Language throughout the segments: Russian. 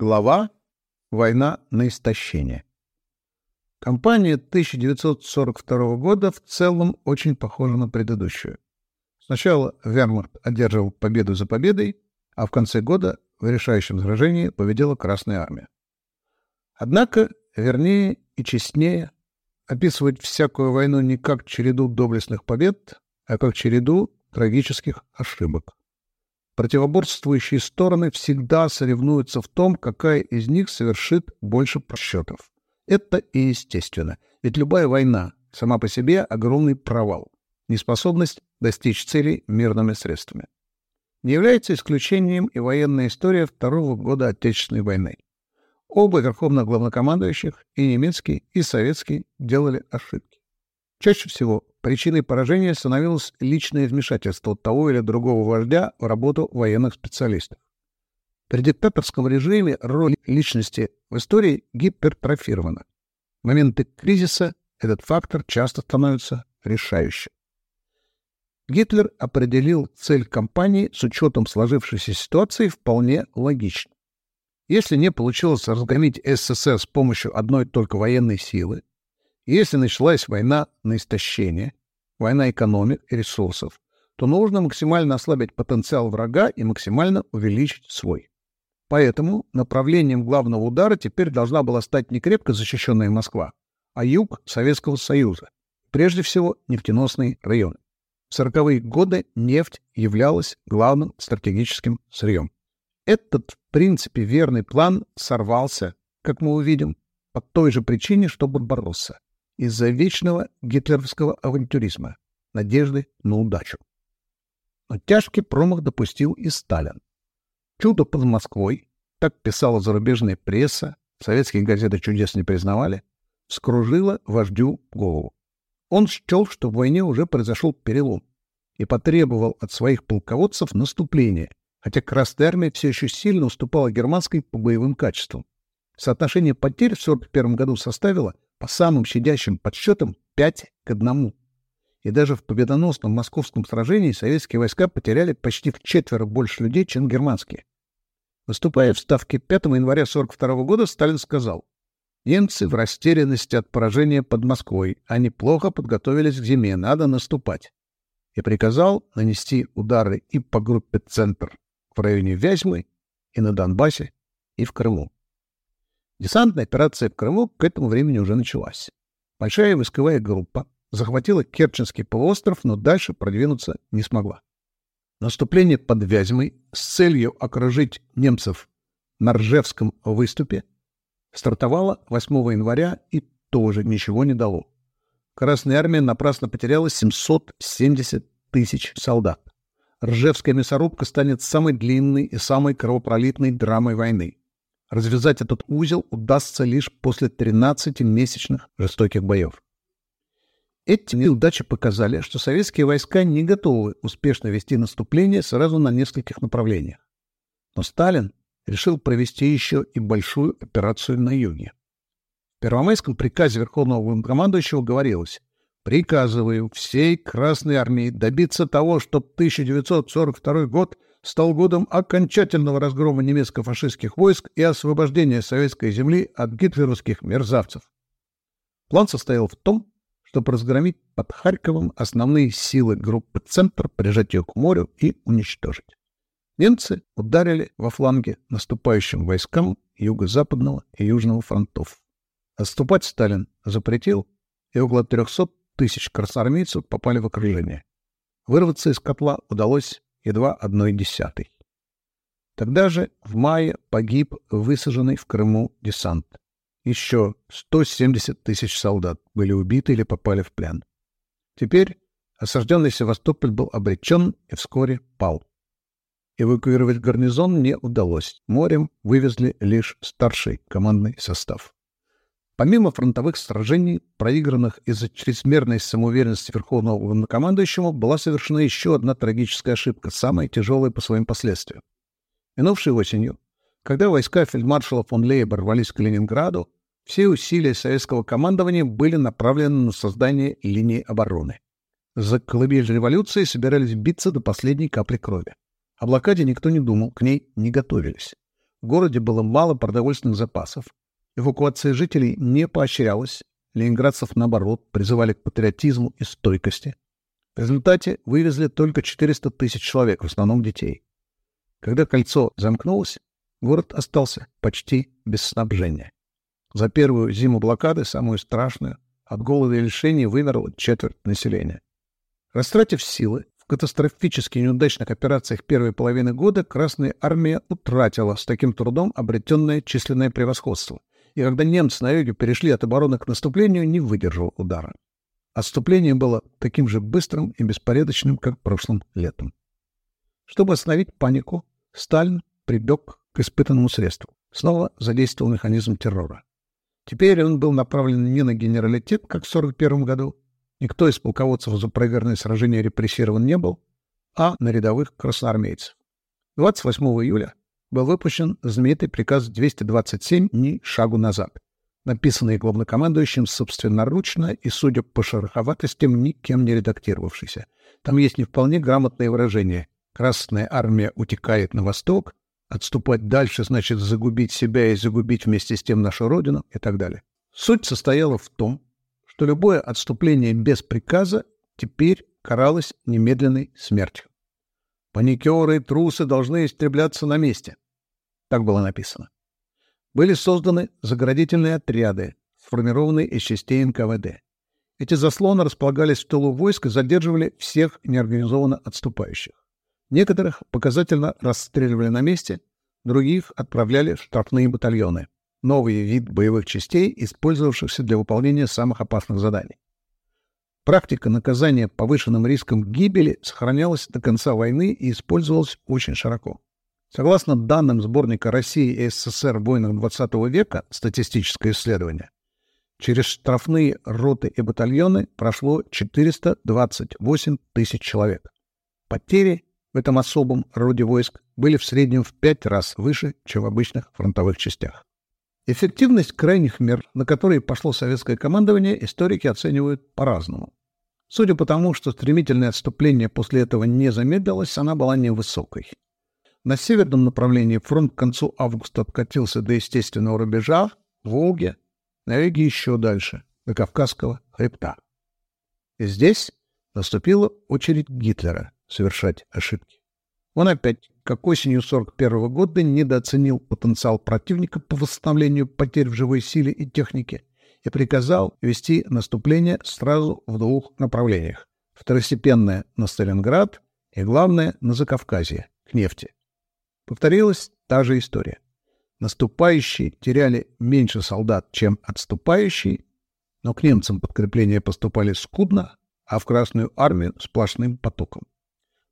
Глава «Война на истощение». Кампания 1942 года в целом очень похожа на предыдущую. Сначала Вермахт одерживал победу за победой, а в конце года в решающем сражении победила Красная Армия. Однако, вернее и честнее, описывать всякую войну не как череду доблестных побед, а как череду трагических ошибок. Противоборствующие стороны всегда соревнуются в том, какая из них совершит больше просчетов. Это и естественно, ведь любая война сама по себе огромный провал, неспособность достичь целей мирными средствами. Не является исключением и военная история второго года Отечественной войны. Оба верховных главнокомандующих, и немецкий, и советский, делали ошибки. Чаще всего причиной поражения становилось личное вмешательство того или другого вождя в работу военных специалистов. При диктаторском режиме роль личности в истории гипертрофирована. В моменты кризиса этот фактор часто становится решающим. Гитлер определил цель кампании с учетом сложившейся ситуации вполне логично. Если не получилось разгромить СССР с помощью одной только военной силы, если началась война на истощение, война экономик и ресурсов, то нужно максимально ослабить потенциал врага и максимально увеличить свой. Поэтому направлением главного удара теперь должна была стать не крепко защищенная Москва, а юг Советского Союза, прежде всего нефтеносные районы. В 40-е годы нефть являлась главным стратегическим сырьем. Этот, в принципе, верный план сорвался, как мы увидим, по той же причине, что Барбаросса из-за вечного гитлеровского авантюризма, надежды на удачу. Но тяжкий промах допустил и Сталин. Чудо под Москвой, так писала зарубежная пресса, советские газеты чудес не признавали, вскружило вождю голову. Он счел, что в войне уже произошел перелом и потребовал от своих полководцев наступления, хотя Красная Армия все еще сильно уступала германской по боевым качествам. Соотношение потерь в 1941 году составило по самым щадящим подсчетам 5 к 1. И даже в победоносном московском сражении советские войска потеряли почти в четверо больше людей, чем германские. Выступая в Ставке 5 января 1942 года, Сталин сказал, «Немцы в растерянности от поражения под Москвой. Они плохо подготовились к зиме, надо наступать». И приказал нанести удары и по группе «Центр» в районе Вязьмы, и на Донбассе, и в Крыму. Десантная операция в Крыму к этому времени уже началась. Большая войсковая группа захватила Керченский полуостров, но дальше продвинуться не смогла. Наступление под Вязьмой с целью окружить немцев на Ржевском выступе стартовало 8 января и тоже ничего не дало. Красная армия напрасно потеряла 770 тысяч солдат. Ржевская мясорубка станет самой длинной и самой кровопролитной драмой войны. Развязать этот узел удастся лишь после 13-месячных жестоких боев. Эти неудачи показали, что советские войска не готовы успешно вести наступление сразу на нескольких направлениях. Но Сталин решил провести еще и большую операцию на юге. В Первомайском приказе Верховного Главнокомандующего говорилось «Приказываю всей Красной Армии добиться того, чтобы 1942 год – стал годом окончательного разгрома немецко-фашистских войск и освобождения советской земли от гитлеровских мерзавцев. План состоял в том, чтобы разгромить под Харьковом основные силы группы «Центр», прижать ее к морю и уничтожить. Немцы ударили во фланге наступающим войскам юго-западного и южного фронтов. Отступать Сталин запретил, и около 300 тысяч красноармейцев попали в окружение. Вырваться из котла удалось едва одной десятой. Тогда же в мае погиб высаженный в Крыму десант. Еще 170 тысяч солдат были убиты или попали в плен. Теперь осажденный Севастополь был обречен и вскоре пал. Эвакуировать гарнизон не удалось. Морем вывезли лишь старший командный состав. Помимо фронтовых сражений, проигранных из-за чрезмерной самоуверенности Верховного Главнокомандующего, была совершена еще одна трагическая ошибка, самая тяжелая по своим последствиям. Минувшей осенью, когда войска фельдмаршала фон Лейба рвались к Калининграду, все усилия советского командования были направлены на создание линии обороны. За колыбель революции собирались биться до последней капли крови. О блокаде никто не думал, к ней не готовились. В городе было мало продовольственных запасов. Эвакуация жителей не поощрялась. Ленинградцев, наоборот, призывали к патриотизму и стойкости. В результате вывезли только 400 тысяч человек, в основном детей. Когда кольцо замкнулось, город остался почти без снабжения. За первую зиму блокады, самую страшную, от голода и лишений вымерло четверть населения. Растратив силы в катастрофически неудачных операциях первой половины года, Красная Армия утратила с таким трудом обретенное численное превосходство. И когда немцы на юге перешли от обороны к наступлению, не выдержал удара. Отступление было таким же быстрым и беспорядочным, как прошлым летом. Чтобы остановить панику, Сталин прибег к испытанному средству. Снова задействовал механизм террора. Теперь он был направлен не на генералитет, как в 1941 году, никто из полководцев за проигранное сражение репрессирован не был, а на рядовых красноармейцев. 28 июля был выпущен знаменитый приказ 227 «Ни шагу назад», написанный главнокомандующим собственноручно и, судя по шероховатостям, никем не редактировавшийся. Там есть не вполне грамотное выражение «Красная армия утекает на восток», Отступать дальше значит загубить себя и загубить вместе с тем нашу Родину и так далее. Суть состояла в том, что любое отступление без приказа теперь каралось немедленной смертью. Паникеры и трусы должны истребляться на месте. Так было написано. Были созданы заградительные отряды, сформированные из частей НКВД. Эти заслоны располагались в тылу войск и задерживали всех неорганизованно отступающих. Некоторых показательно расстреливали на месте, других отправляли в штрафные батальоны. Новый вид боевых частей, использовавшихся для выполнения самых опасных заданий. Практика наказания повышенным риском гибели сохранялась до конца войны и использовалась очень широко. Согласно данным сборника России и СССР в войнах XX века «Статистическое исследование», через штрафные роты и батальоны прошло 428 тысяч человек. Потери в этом особом роде войск были в среднем в пять раз выше, чем в обычных фронтовых частях. Эффективность крайних мер, на которые пошло советское командование, историки оценивают по-разному. Судя по тому, что стремительное отступление после этого не замедлилось, она была невысокой. На северном направлении фронт к концу августа откатился до естественного рубежа, в Волге, на юге еще дальше, до Кавказского хребта. И здесь наступила очередь Гитлера совершать ошибки. Он опять, как осенью 41 года, недооценил потенциал противника по восстановлению потерь в живой силе и технике и приказал вести наступление сразу в двух направлениях. Второстепенное на Сталинград и главное на Закавказье, к нефти. Повторилась та же история. Наступающие теряли меньше солдат, чем отступающие, но к немцам подкрепления поступали скудно, а в Красную армию сплошным потоком.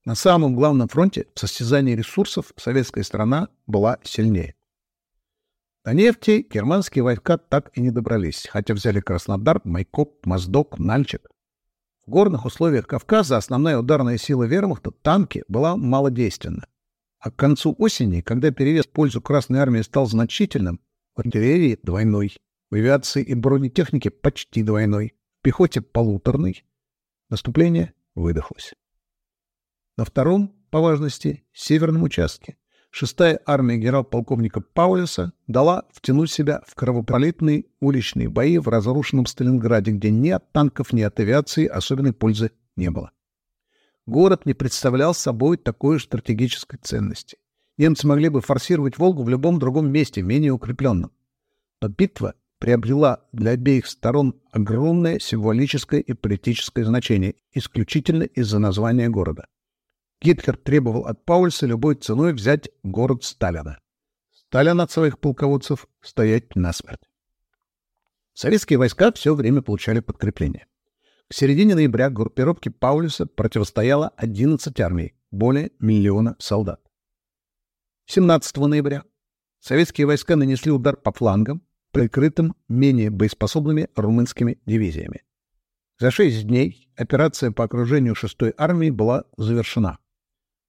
На самом главном фронте в состязании ресурсов советская страна была сильнее. До нефти германские войска так и не добрались, хотя взяли Краснодар, Майкоп, Моздок, Нальчик. В горных условиях Кавказа основная ударная сила вермахта, танки, была малодейственна. А к концу осени, когда перевес в пользу Красной Армии стал значительным, в артиллерии двойной, в авиации и бронетехнике почти двойной, в пехоте полуторный, наступление выдохлось. На втором, по важности, северном участке, шестая армия генерал-полковника Паулюса дала втянуть себя в кровопролитные уличные бои в разрушенном Сталинграде, где ни от танков, ни от авиации особенной пользы не было. Город не представлял собой такой стратегической ценности. Немцы могли бы форсировать Волгу в любом другом месте, менее укрепленном. Но битва приобрела для обеих сторон огромное символическое и политическое значение, исключительно из-за названия города. Гитлер требовал от Паульса любой ценой взять город Сталина. Сталин от своих полководцев стоять насмерть. Советские войска все время получали подкрепление. К середине ноября группировке Паулюса противостояло 11 армий, более миллиона солдат. 17 ноября советские войска нанесли удар по флангам, прикрытым менее боеспособными румынскими дивизиями. За шесть дней операция по окружению 6-й армии была завершена.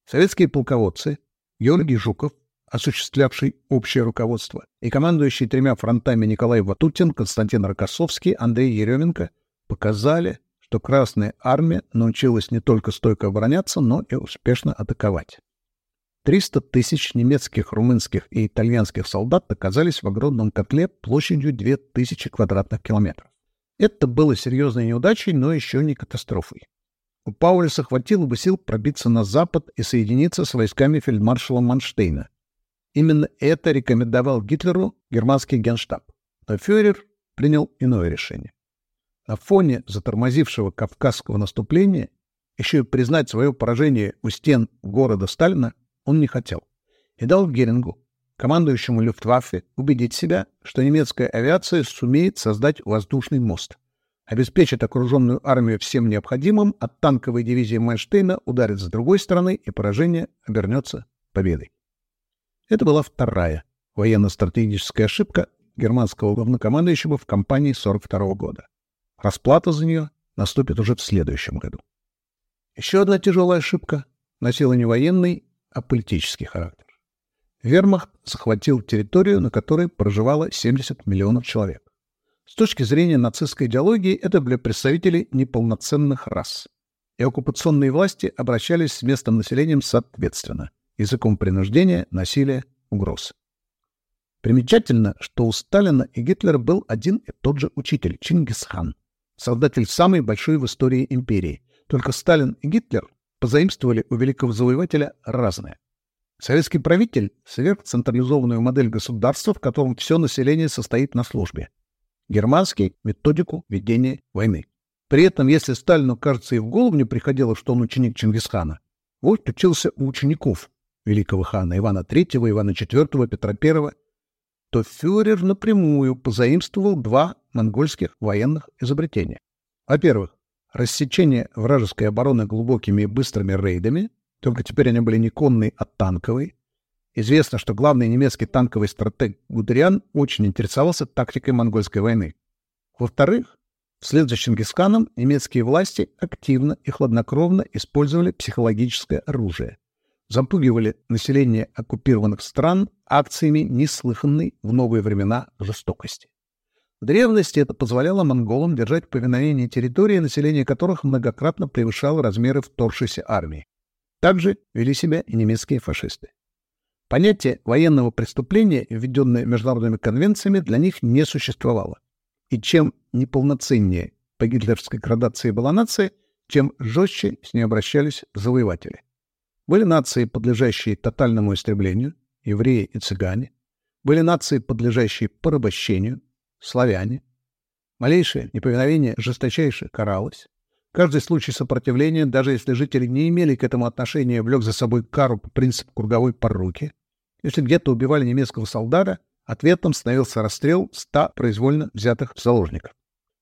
Советские полководцы Георгий Жуков, осуществлявший общее руководство, и командующий тремя фронтами Николай Ватутин, Константин Рокоссовский, Андрей Еременко показали, что Красная Армия научилась не только стойко обороняться, но и успешно атаковать. 300 тысяч немецких, румынских и итальянских солдат оказались в огромном котле площадью 2000 квадратных километров. Это было серьезной неудачей, но еще не катастрофой. У Паулюса хватило бы сил пробиться на запад и соединиться с войсками фельдмаршала Манштейна. Именно это рекомендовал Гитлеру германский генштаб. Но фюрер принял иное решение. На фоне затормозившего кавказского наступления еще и признать свое поражение у стен города Сталина он не хотел. И дал Герингу, командующему Люфтваффе, убедить себя, что немецкая авиация сумеет создать воздушный мост, обеспечит окруженную армию всем необходимым, а танковая дивизия Майнштейна ударит с другой стороны, и поражение обернется победой. Это была вторая военно-стратегическая ошибка германского главнокомандующего в кампании 42 года. Расплата за нее наступит уже в следующем году. Еще одна тяжелая ошибка носила не военный, а политический характер. Вермахт захватил территорию, на которой проживало 70 миллионов человек. С точки зрения нацистской идеологии это были представители неполноценных рас. И оккупационные власти обращались с местным населением соответственно. Языком принуждения, насилия, угроз. Примечательно, что у Сталина и Гитлера был один и тот же учитель – Чингисхан, создатель самой большой в истории империи. Только Сталин и Гитлер позаимствовали у великого завоевателя разное. Советский правитель — сверхцентрализованную модель государства, в котором все население состоит на службе. Германский — методику ведения войны. При этом, если Сталину, кажется, и в голову не приходило, что он ученик Чингисхана, вождь учился у учеников великого хана Ивана III, Ивана IV, Петра I, то фюрер напрямую позаимствовал два монгольских военных изобретения. Во-первых, рассечение вражеской обороны глубокими и быстрыми рейдами, только теперь они были не конные, а танковые. Известно, что главный немецкий танковый стратег Гудериан очень интересовался тактикой монгольской войны. Во-вторых, вслед за Чингисханом немецкие власти активно и хладнокровно использовали психологическое оружие. Запугивали население оккупированных стран акциями неслыханной в новые времена жестокости. В древности это позволяло монголам держать повиновение территории, население которых многократно превышало размеры вторгшейся армии. Также вели себя и немецкие фашисты. Понятие военного преступления, введенное международными конвенциями, для них не существовало. И чем неполноценнее по гитлеровской градации была нация, чем жестче с ней обращались завоеватели. Были нации, подлежащие тотальному истреблению, евреи и цыгане. Были нации, подлежащие порабощению, славяне. Малейшее неповиновение жесточайше каралось. Каждый случай сопротивления, даже если жители не имели к этому отношения, влек за собой кару по принципу круговой поруки. Если где-то убивали немецкого солдата, ответом становился расстрел ста произвольно взятых заложников.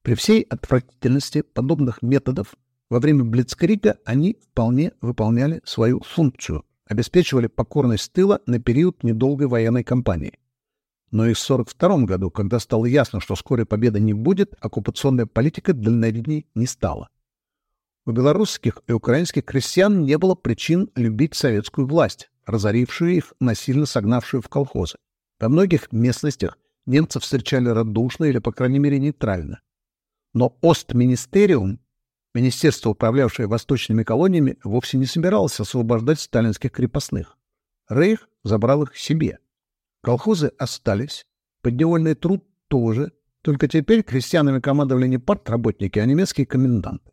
При всей отвратительности подобных методов во время Блицкрига они вполне выполняли свою функцию, обеспечивали покорность тыла на период недолгой военной кампании. Но и в 1942 году, когда стало ясно, что скорой победы не будет, оккупационная политика дальновидней не стала. У белорусских и украинских крестьян не было причин любить советскую власть, разорившую их, насильно согнавшую в колхозы. Во многих местностях немцев встречали радушно или, по крайней мере, нейтрально. Но Остминистериум, министерство, управлявшее восточными колониями, вовсе не собиралось освобождать сталинских крепостных. Рейх забрал их себе. Колхозы остались, подневольный труд тоже, только теперь крестьянами командовали не партработники, а немецкие коменданты.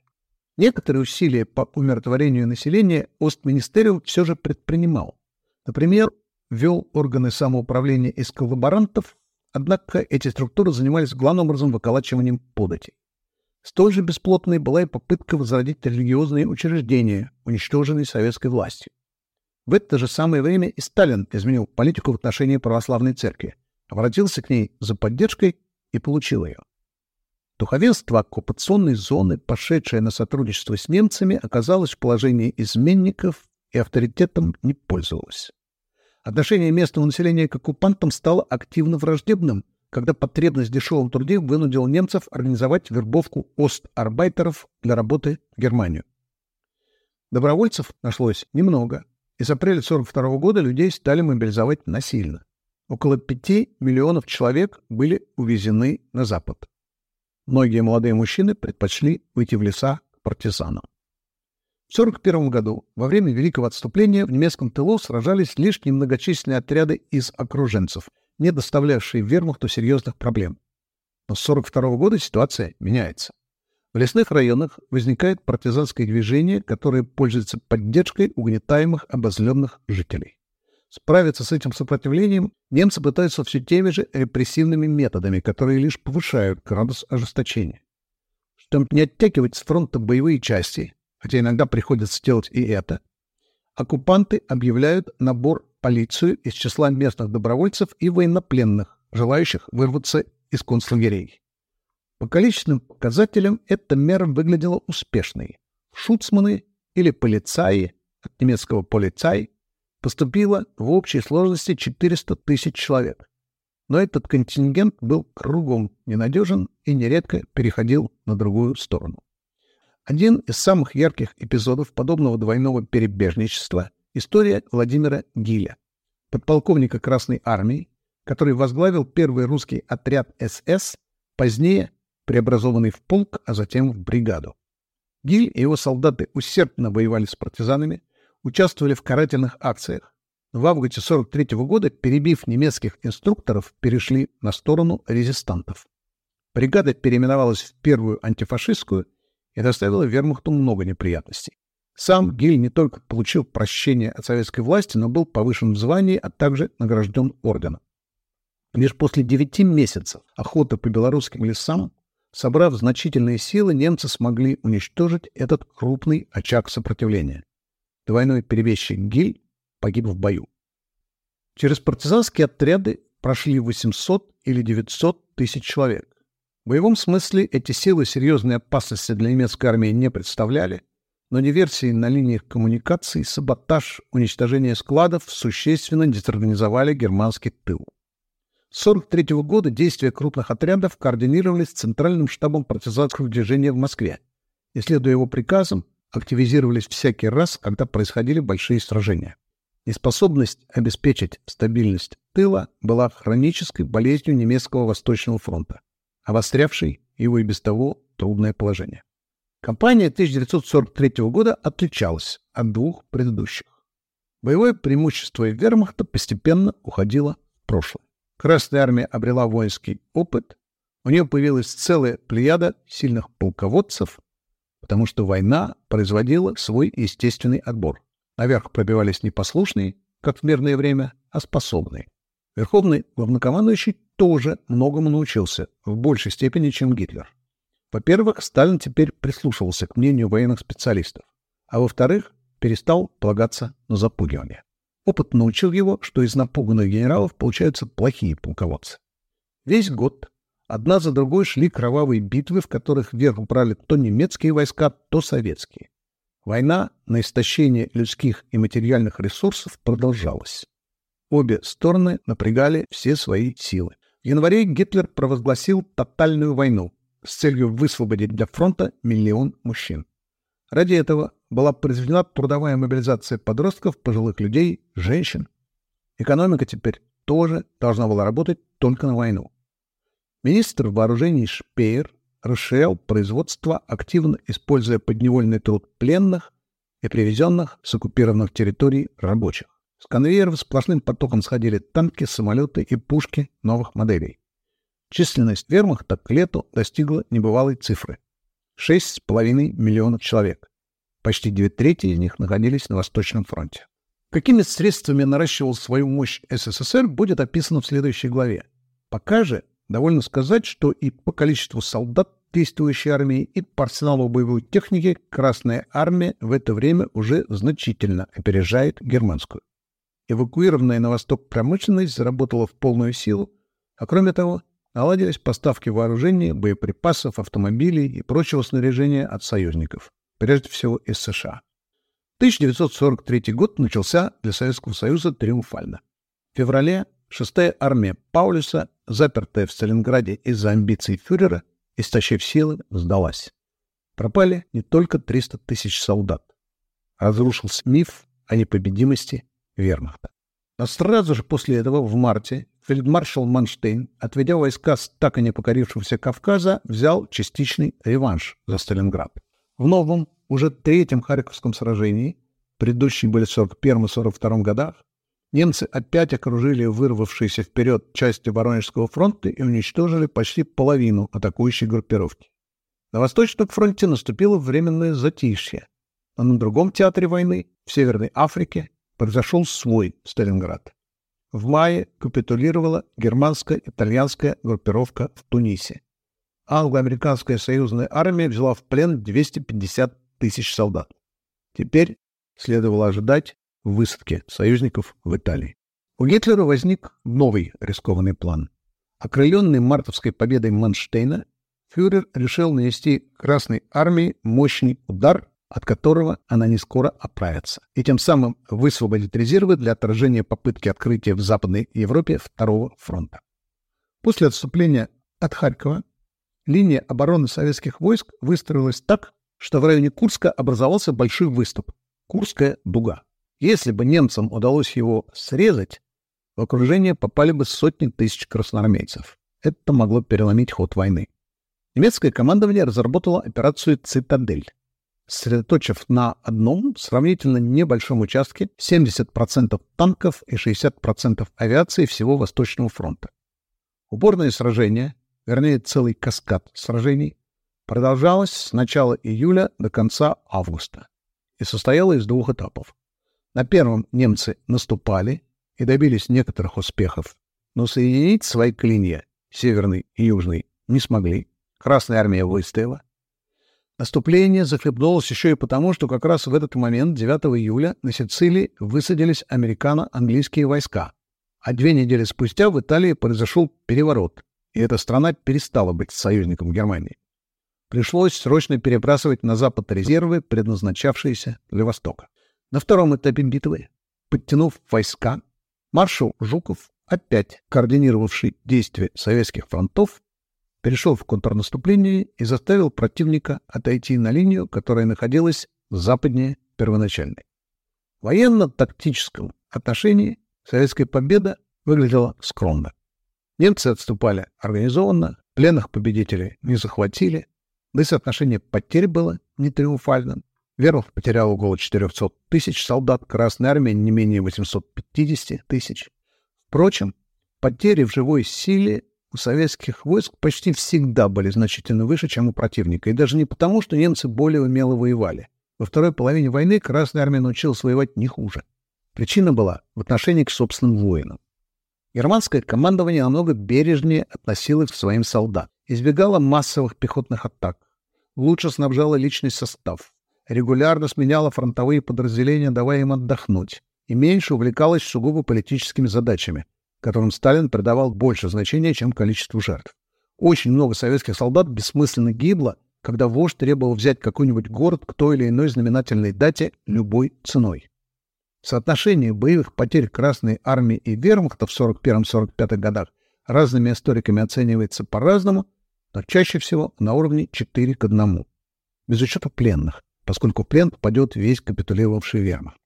Некоторые усилия по умиротворению населения Остминистериум все же предпринимал. Например, ввел органы самоуправления из коллаборантов, однако эти структуры занимались главным образом выколачиванием податей. Столь же бесплотной была и попытка возродить религиозные учреждения, уничтоженные советской властью. В это же самое время и Сталин изменил политику в отношении православной церкви, обратился к ней за поддержкой и получил ее. Духовенство оккупационной зоны, пошедшее на сотрудничество с немцами, оказалось в положении изменников и авторитетом не пользовалось. Отношение местного населения к оккупантам стало активно враждебным, когда потребность в дешевом труде вынудила немцев организовать вербовку остарбайтеров для работы в Германию. Добровольцев нашлось немного, и с апреля 1942 года людей стали мобилизовать насильно. Около 5 миллионов человек были увезены на Запад. Многие молодые мужчины предпочли выйти в леса к партизанам. В 1941 году, во время Великого отступления, в немецком тылу сражались лишь немногочисленные отряды из окруженцев, не доставлявшие вермахту серьезных проблем. Но с 1942 года ситуация меняется. В лесных районах возникает партизанское движение, которое пользуется поддержкой угнетаемых обозленных жителей. Справиться с этим сопротивлением немцы пытаются все теми же репрессивными методами, которые лишь повышают градус ожесточения. Чтобы не оттягивать с фронта боевые части, хотя иногда приходится делать и это, оккупанты объявляют набор полицию из числа местных добровольцев и военнопленных, желающих вырваться из концлагерей. По количественным показателям эта мера выглядела успешной. Шуцманы или полицаи, от немецкого «полицай», поступило в общей сложности 400 тысяч человек. Но этот контингент был кругом ненадежен и нередко переходил на другую сторону. Один из самых ярких эпизодов подобного двойного перебежничества — история Владимира Гиля, подполковника Красной Армии, который возглавил первый русский отряд СС, позднее преобразованный в полк, а затем в бригаду. Гиль и его солдаты усердно воевали с партизанами, участвовали в карательных акциях. В августе 43 -го года, перебив немецких инструкторов, перешли на сторону резистантов. Бригада переименовалась в первую антифашистскую и доставила вермахту много неприятностей. Сам Гиль не только получил прощение от советской власти, но был повышен в звании, а также награжден орденом. Лишь после девяти месяцев охоты по белорусским лесам, собрав значительные силы, немцы смогли уничтожить этот крупный очаг сопротивления. Двойной перебежчик Гиль погиб в бою. Через партизанские отряды прошли 800 или 900 тысяч человек. В боевом смысле эти силы серьезной опасности для немецкой армии не представляли, но диверсии на линиях коммуникаций, саботаж, уничтожение складов существенно дезорганизовали германский тыл. С 1943 года действия крупных отрядов координировались Центральным штабом партизанского движения в Москве, и, следуя его приказам, активизировались всякий раз, когда происходили большие сражения. Неспособность обеспечить стабильность тыла была хронической болезнью немецкого Восточного фронта, обострявшей его и без того трудное положение. Кампания 1943 года отличалась от двух предыдущих. Боевое преимущество вермахта постепенно уходило в прошлое. Красная армия обрела воинский опыт, у нее появилась целая плеяда сильных полководцев, потому что война производила свой естественный отбор. Наверх пробивались не послушные, как в мирное время, а способные. Верховный главнокомандующий тоже многому научился, в большей степени, чем Гитлер. Во-первых, Сталин теперь прислушивался к мнению военных специалистов, а во-вторых, перестал полагаться на запугивание. Опыт научил его, что из напуганных генералов получаются плохие полководцы. Весь год Одна за другой шли кровавые битвы, в которых вверх брали то немецкие войска, то советские. Война на истощение людских и материальных ресурсов продолжалась. Обе стороны напрягали все свои силы. Январе Гитлер провозгласил тотальную войну с целью высвободить для фронта миллион мужчин. Ради этого была произведена трудовая мобилизация подростков, пожилых людей, женщин. Экономика теперь тоже должна была работать только на войну. Министр вооружений Шпеер расширял производство, активно используя подневольный труд пленных и привезенных с оккупированных территорий рабочих. С конвейеров сплошным потоком сходили танки, самолеты и пушки новых моделей. Численность вермахта к лету достигла небывалой цифры — 6,5 миллионов человек. Почти две трети из них находились на Восточном фронте. Какими средствами наращивал свою мощь СССР, будет описано в следующей главе. Пока же Довольно сказать, что и по количеству солдат действующей армии, и по арсеналу боевой техники Красная армия в это время уже значительно опережает германскую. Эвакуированная на восток промышленность заработала в полную силу, а кроме того, наладились поставки вооружения, боеприпасов, автомобилей и прочего снаряжения от союзников, прежде всего из США. 1943 год начался для Советского Союза триумфально. В феврале Шестая армия Паулюса, запертая в Сталинграде из-за амбиций фюрера, истощив силы, сдалась. Пропали не только 300 тысяч солдат. Разрушился миф о непобедимости вермахта. Но сразу же после этого, в марте, фельдмаршал Манштейн, отведя войска с так и не покорившегося Кавказа, взял частичный реванш за Сталинград. В новом уже третьем Харьковском сражении, предыдущие были в 41-42 годах, немцы опять окружили вырвавшиеся вперед части Воронежского фронта и уничтожили почти половину атакующей группировки. На Восточном фронте наступило временное затишье, а на другом театре войны, в Северной Африке, произошел свой Сталинград. В мае капитулировала германская итальянская группировка в Тунисе. Англо-американская союзная армия взяла в плен 250 тысяч солдат. Теперь следовало ожидать высадки союзников в Италии. У Гитлера возник новый рискованный план. Окрыленный мартовской победой Манштейна, фюрер решил нанести Красной армии мощный удар от которого она не скоро оправится, и тем самым высвободит резервы для отражения попытки открытия в Западной Европе Второго фронта. После отступления от Харькова линия обороны советских войск выстроилась так, что в районе Курска образовался большой выступ – Курская дуга. Если бы немцам удалось его срезать, в окружение попали бы сотни тысяч красноармейцев. Это могло переломить ход войны. Немецкое командование разработало операцию «Цитадель», сосредоточив на одном сравнительно небольшом участке 70% танков и 60% авиации всего Восточного фронта. Уборное сражение, вернее целый каскад сражений, продолжалось с начала июля до конца августа и состояло из двух этапов. На первом немцы наступали и добились некоторых успехов, но соединить свои клинья, северный и южный, не смогли. Красная армия выстояла, Наступление захлебнулось еще и потому, что как раз в этот момент, 9 июля, на Сицилии высадились американо-английские войска, а две недели спустя в Италии произошел переворот, и эта страна перестала быть союзником Германии. Пришлось срочно перебрасывать на запад резервы, предназначавшиеся для Востока. На втором этапе битвы, подтянув войска, маршал Жуков, опять координировавший действия советских фронтов, перешел в контрнаступление и заставил противника отойти на линию, которая находилась западнее первоначальной. В военно-тактическом отношении советская победа выглядела скромно. Немцы отступали организованно, пленных победителей не захватили, да и соотношение потерь было не триумфальным. Вермахт потерял около 400 тысяч солдат, Красная Армия не менее 850 тысяч. Впрочем, потери в живой силе у советских войск почти всегда были значительно выше, чем у противника. И даже не потому, что немцы более умело воевали. Во второй половине войны Красная Армия научилась воевать не хуже. Причина была в отношении к собственным воинам. Германское командование намного бережнее относилось к своим солдат, избегало массовых пехотных атак, лучше снабжало личный состав, регулярно сменяло фронтовые подразделения, давая им отдохнуть, и меньше увлекалась сугубо политическими задачами, которым Сталин придавал больше значения, чем количеству жертв. Очень много советских солдат бессмысленно гибло, когда вождь требовал взять какой-нибудь город к той или иной знаменательной дате любой ценой. Соотношение боевых потерь Красной армии и вермахта в 41-45 годах разными историками оценивается по-разному, но чаще всего на уровне 4 к 1, без учета пленных, поскольку в плен попадет весь капитулировавший вермахт.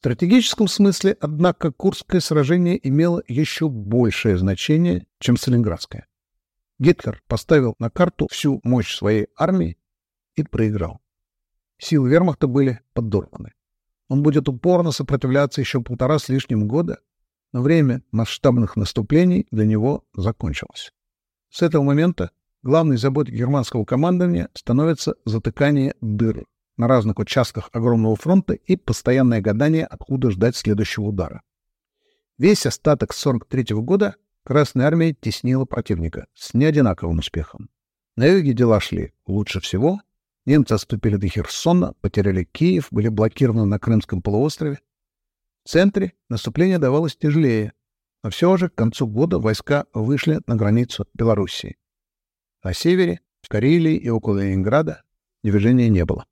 Стратегическом смысле, однако, Курское сражение имело еще большее значение, чем Сталинградское. Гитлер поставил на карту всю мощь своей армии и проиграл. Силы вермахта были подорваны. Он будет упорно сопротивляться еще полтора с лишним года, но время масштабных наступлений для него закончилось. С этого момента главной заботой германского командования становится затыкание дыр на разных участках огромного фронта и постоянное гадание, откуда ждать следующего удара. Весь остаток 43 -го года Красная Армия теснила противника с неодинаковым успехом. На юге дела шли лучше всего. Немцы отступили до Херсона, потеряли Киев, были блокированы на Крымском полуострове. В центре наступление давалось тяжелее, но все же к концу года войска вышли на границу Белоруссии. На севере, в Карелии и около Ленинграда движения не было.